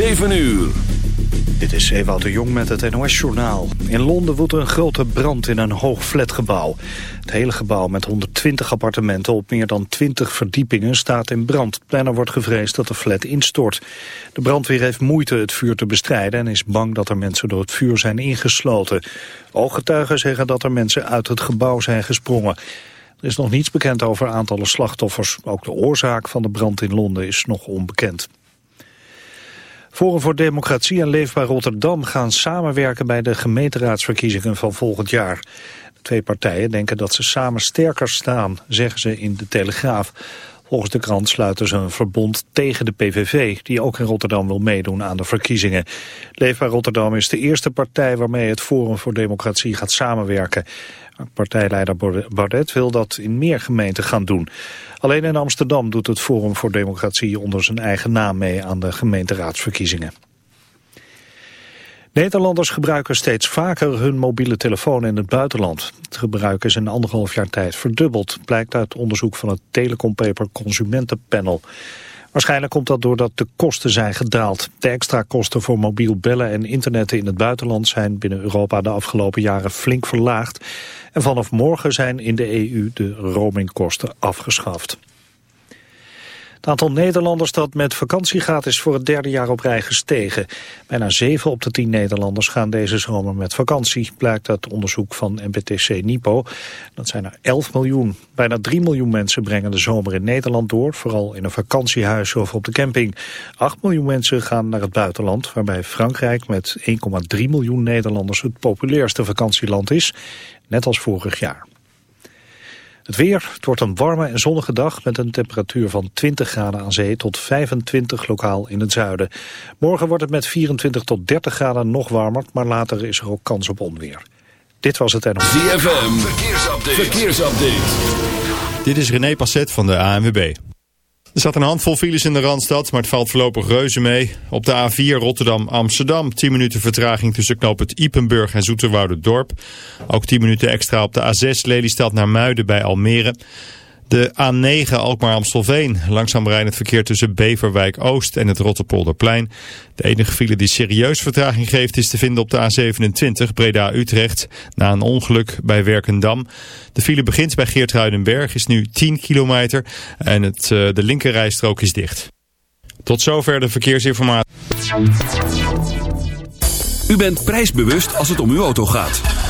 7 uur. Dit is Ewout de Jong met het NOS-journaal. In Londen woedt een grote brand in een hoog flatgebouw. Het hele gebouw met 120 appartementen op meer dan 20 verdiepingen staat in brand. Bijna wordt gevreesd dat de flat instort. De brandweer heeft moeite het vuur te bestrijden... en is bang dat er mensen door het vuur zijn ingesloten. Ooggetuigen zeggen dat er mensen uit het gebouw zijn gesprongen. Er is nog niets bekend over aantallen slachtoffers. Ook de oorzaak van de brand in Londen is nog onbekend. Forum voor Democratie en Leefbaar Rotterdam gaan samenwerken bij de gemeenteraadsverkiezingen van volgend jaar. De twee partijen denken dat ze samen sterker staan, zeggen ze in de Telegraaf. Volgens de krant sluiten ze een verbond tegen de PVV, die ook in Rotterdam wil meedoen aan de verkiezingen. Leefbaar Rotterdam is de eerste partij waarmee het Forum voor Democratie gaat samenwerken. Partijleider Baudet wil dat in meer gemeenten gaan doen. Alleen in Amsterdam doet het Forum voor Democratie onder zijn eigen naam mee aan de gemeenteraadsverkiezingen. Nederlanders gebruiken steeds vaker hun mobiele telefoon in het buitenland. Het gebruik is in anderhalf jaar tijd verdubbeld, blijkt uit onderzoek van het Telecom Consumentenpanel. Waarschijnlijk komt dat doordat de kosten zijn gedaald. De extra kosten voor mobiel bellen en internetten in het buitenland zijn binnen Europa de afgelopen jaren flink verlaagd. En vanaf morgen zijn in de EU de roamingkosten afgeschaft. Het aantal Nederlanders dat met vakantie gaat is voor het derde jaar op rij gestegen. Bijna 7 op de 10 Nederlanders gaan deze zomer met vakantie, blijkt uit onderzoek van NPTC Nipo. Dat zijn er 11 miljoen. Bijna 3 miljoen mensen brengen de zomer in Nederland door, vooral in een vakantiehuis of op de camping. 8 miljoen mensen gaan naar het buitenland, waarbij Frankrijk met 1,3 miljoen Nederlanders het populairste vakantieland is, net als vorig jaar. Het weer, het wordt een warme en zonnige dag met een temperatuur van 20 graden aan zee tot 25 lokaal in het zuiden. Morgen wordt het met 24 tot 30 graden nog warmer, maar later is er ook kans op onweer. Dit was het NOS. ZFM, verkeersupdate. verkeersupdate. Dit is René Passet van de ANWB. Er zat een handvol files in de Randstad, maar het valt voorlopig reuze mee. Op de A4 Rotterdam-Amsterdam, 10 minuten vertraging tussen knoop het Ipenburg en Dorp. Ook 10 minuten extra op de A6 Lelystad naar Muiden bij Almere. De A9 Alkmaar-Amstelveen. Langzaam rijdend verkeer tussen Beverwijk Oost en het Rotterpolderplein. De enige file die serieus vertraging geeft is te vinden op de A27 Breda-Utrecht. Na een ongeluk bij Werkendam. De file begint bij Geertruidenberg, is nu 10 kilometer en het, eh, de linkerrijstrook is dicht. Tot zover de verkeersinformatie. U bent prijsbewust als het om uw auto gaat.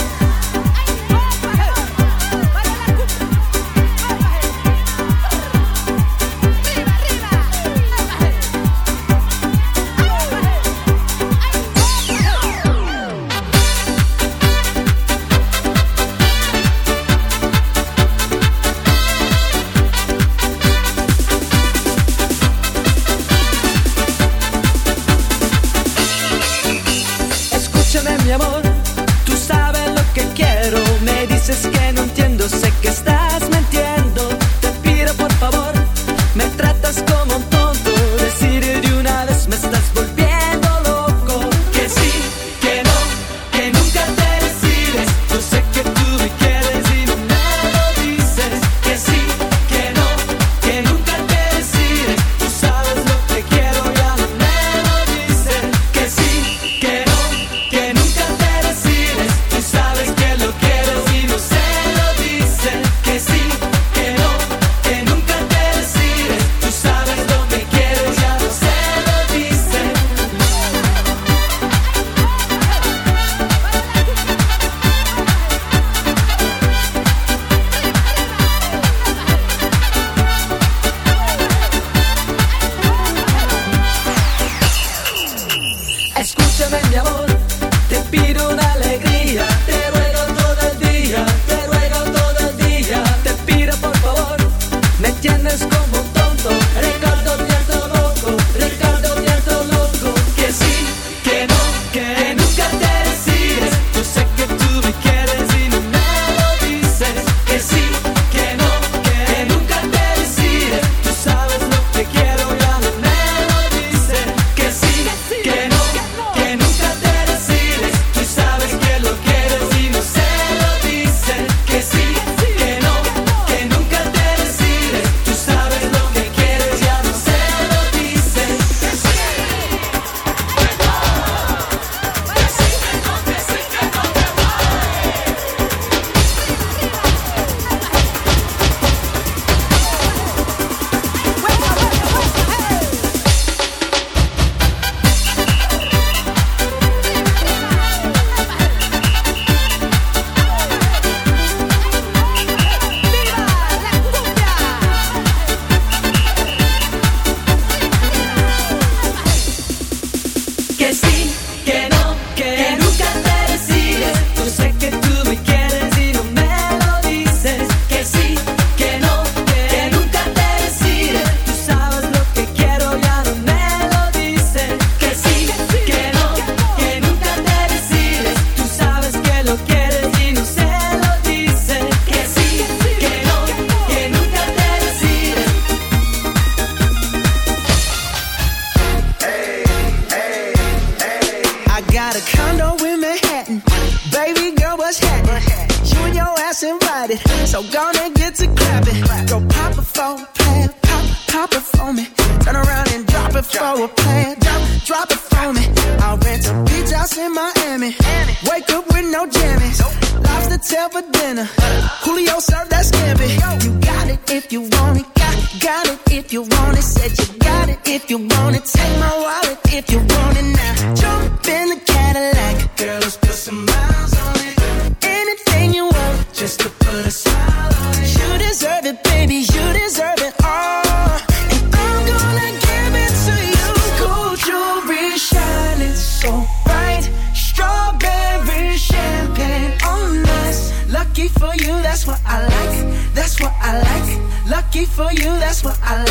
if you want it, got, got it if you want it. Said you got it if you want it. Take my wallet if you want it now. Jump you, that's what I like.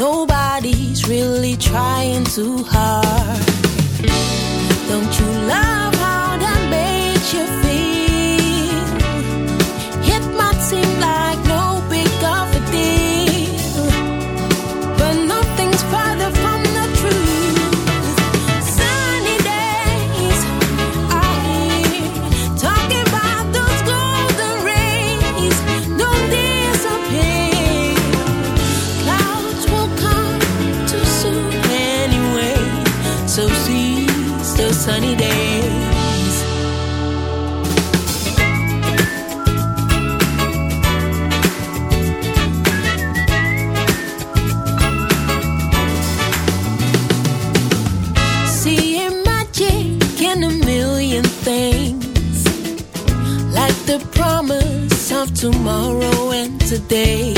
nobody's really trying too hard. Don't you love? of tomorrow and today.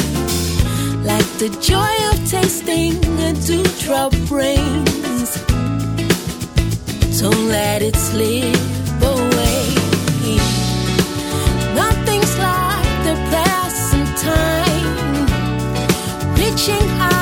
Like the joy of tasting a dewdrop rains. Don't let it slip away. Nothing's like the present time. Reaching out.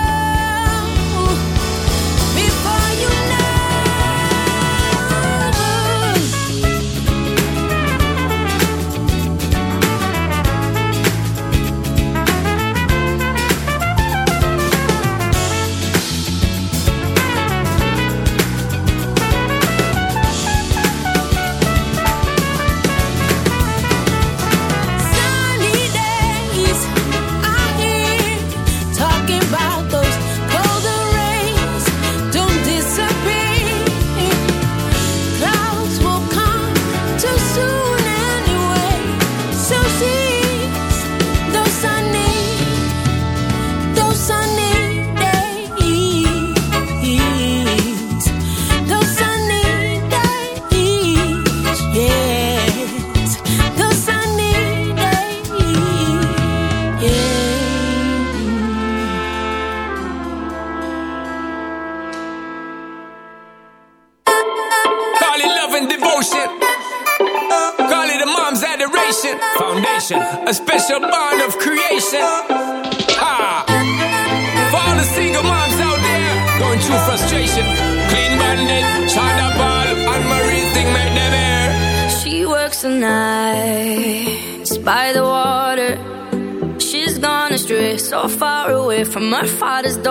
My father's dog.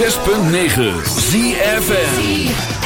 106.9 ZFM.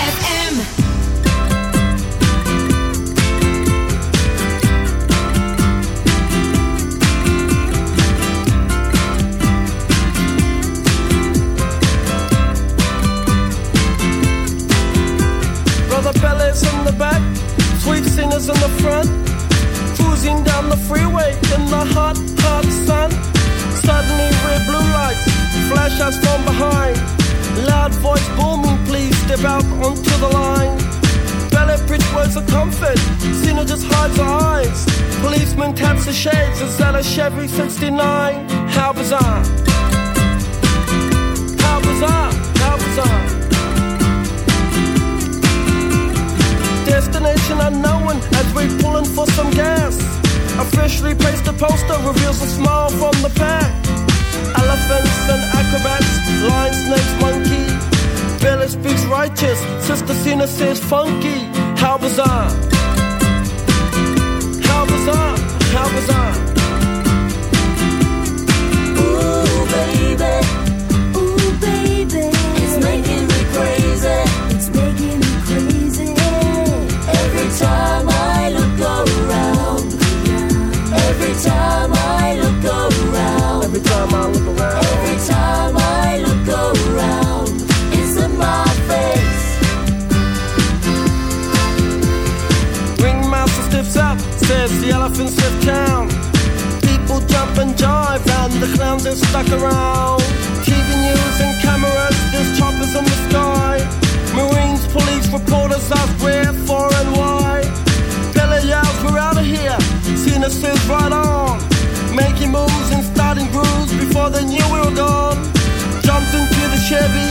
Chevy,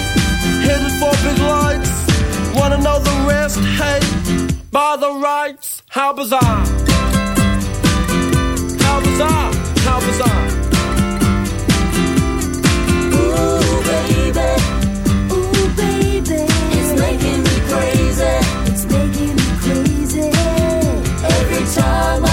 headed for big lights. Wanna know the rest? Hey, by the rights, how bizarre! How bizarre! How bizarre! Ooh, baby, ooh, baby, it's making me crazy. It's making me crazy every time I.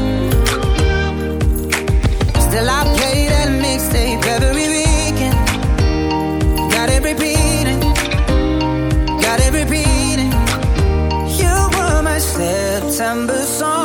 September song.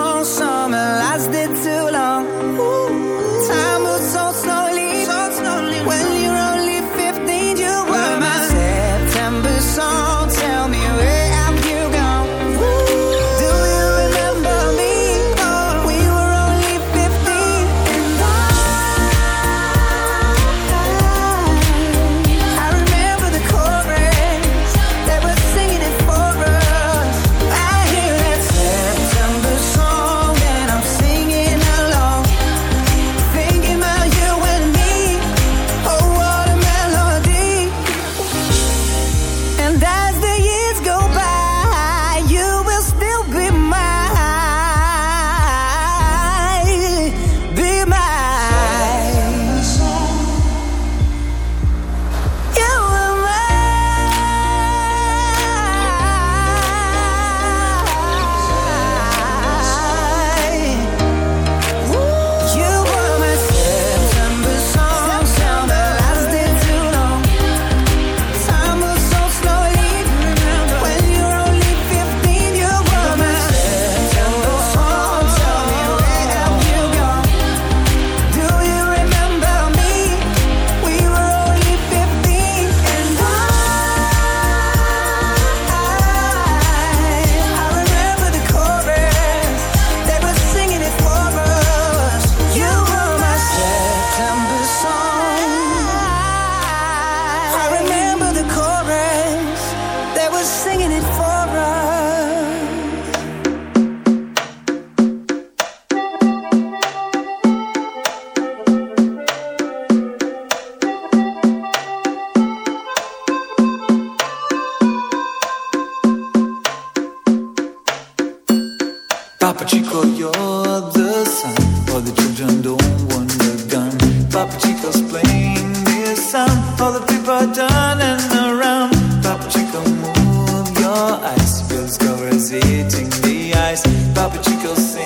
you'll see.